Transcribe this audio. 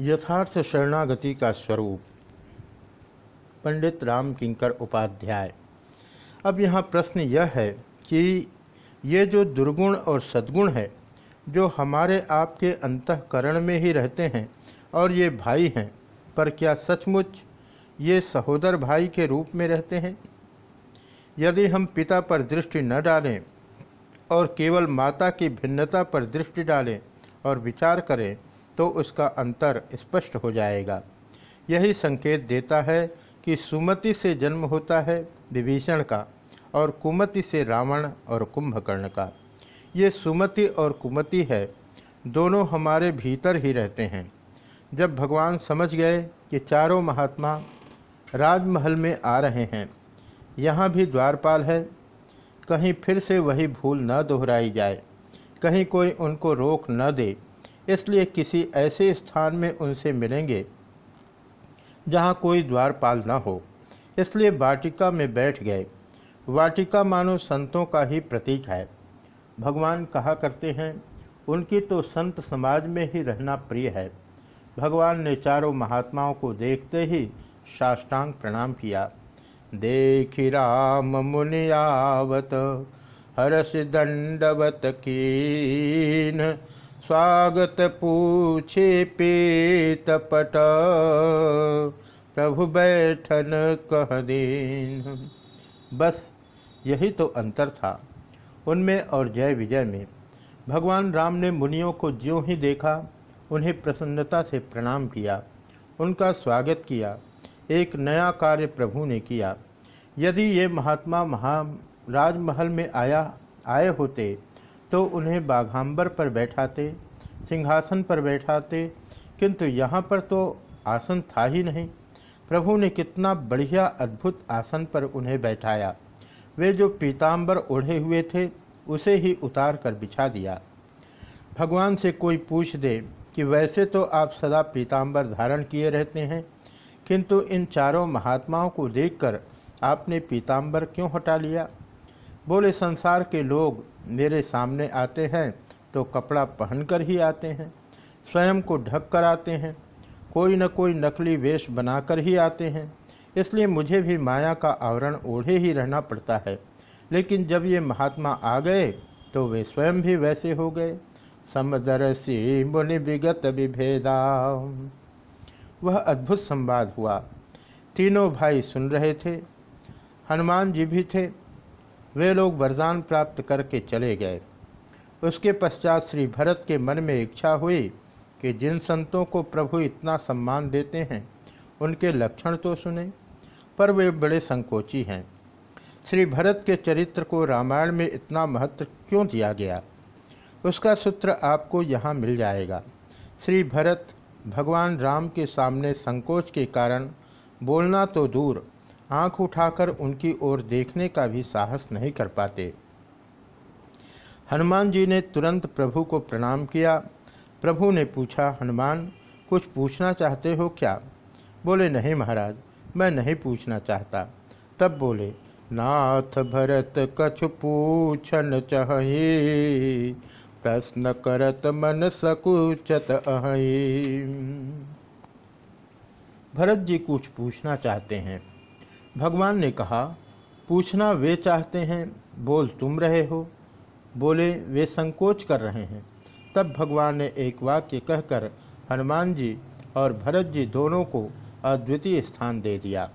यथार्थ शरणागति का स्वरूप। पंडित राम किंकर उपाध्याय। अब यहाँ प्रश्न यह है कि ये जो दुर्गुण और सद्गुण है, जो हमारे आपके अंतकरण में ही रहते हैं और ये भाई हैं, पर क्या सचमुच ये सहोदर भाई के रूप में रहते हैं? यदि हम पिता पर दृष्टि न डालें और केवल माता की भिन्नता पर दृष्टि डालें और विचार करें तो उसका अंतर स्पष्ट हो जाएगा। यही संकेत देता है कि सुमति से जन्म होता है विभीषण का और कुमति से रावण और कुंभकर्ण का। ये सुमति और कुमति है, दोनों हमारे भीतर ही रहते हैं। जब भगवान समझ गए कि चारों महात्मा राजमहल में आ रहे हैं, यहाँ भी द्वारपाल है, कहीं फिर से वही भूल न दोहराई जाए, कहीं कोई उनको रोक न दे इसलिए किसी ऐसे स्थान में उनसे मिलेंगे जहाँ कोई द्वारपाल न हो। इसलिए वाटिका में बैठ गए। वाटिका मानो संतों का ही प्रतीक है। भगवान कहा करते हैं, उनकी तो संत समाज में ही रहना प्रिय है। भगवान ने चारों महात्माओं को देखते ही साष्टांग प्रणाम किया। देखी राम मुनियावत हर्ष दंडवत कीन। स्वागत पूछे पेत पट। प्रभु बैठन कह दीन। बस यही तो अंतर था। उनमें और जय विजय में। भगवान राम ने मुनियों को ज्यों ही देखा, उन्हें प्रसन्नता से प्रणाम किया। उनका स्वागत किया। एक नया कार्य प्रभु ने किया। यदि ये महात्मा महा राजमहल में आया, आए होते तो उन्हें बाघांबर पर बैठाते, सिंहासन पर बैठाते, किंतु यहाँ पर तो आसन था ही नहीं। प्रभु ने कितना बढ़िया अद्भुत आसन पर उन्हें बैठाया। वे जो पीताम्बर ओढ़े हुए थे, उसे ही उतार कर बिछा दिया। भगवान से कोई पूछ दे कि वैसे तो आप सदा पीताम्बर धारण किए रहते हैं, किंतु इन चारों महात्माओं को देखकर आपने पीताम्बर क्यों हटा लिया? बोले, संसार के लोग मेरे सामने आते हैं तो कपड़ा पहनकर ही आते हैं, स्वयं को ढक कर आते हैं, कोई न कोई नकली वेश बनाकर ही आते हैं। इसलिए मुझे भी माया का आवरण ओढ़े ही रहना पड़ता है। लेकिन जब ये महात्मा आ गए तो वे स्वयं भी वैसे हो गए। समदरसी मुनि विगत विभेदा वह अद्भुत संवाद हुआ। तीनों भाई सुन रहे थे। हनुमान जी भी थे। वे लोग वरदान प्राप्त करके चले गए। उसके पश्चात श्री भरत के मन में इच्छा हुई कि जिन संतों को प्रभु इतना सम्मान देते हैं, उनके लक्षण तो सुने, पर वे बड़े संकोची हैं। श्री भरत के चरित्र को रामायण में इतना महत्व क्यों दिया गया? उसका सूत्र आपको यहाँ मिल जाएगा। श्री भरत, भगवान राम के सामने संकोच के कारण बोलना तो दूर आँख उठाकर उनकी ओर देखने का भी साहस नहीं कर पाते। हनुमान जी ने तुरंत प्रभु को प्रणाम किया। प्रभु ने पूछा, हनुमान, कुछ पूछना चाहते हो क्या? बोले, नहीं महाराज, मैं नहीं पूछना चाहता। तब बोले, नाथ भरत कछु पूछन चाहिए प्रश्न करत मन सकुचत अहि। भरत जी कुछ पूछना चाहते हैं। भगवान ने कहा, पूछना वे चाहते हैं, बोल तुम रहे हो। बोले, वे संकोच कर रहे हैं। तब भगवान ने एक वाक्य कहकर हनुमान जी और भरत जी दोनों को अद्वितीय स्थान दे दिया।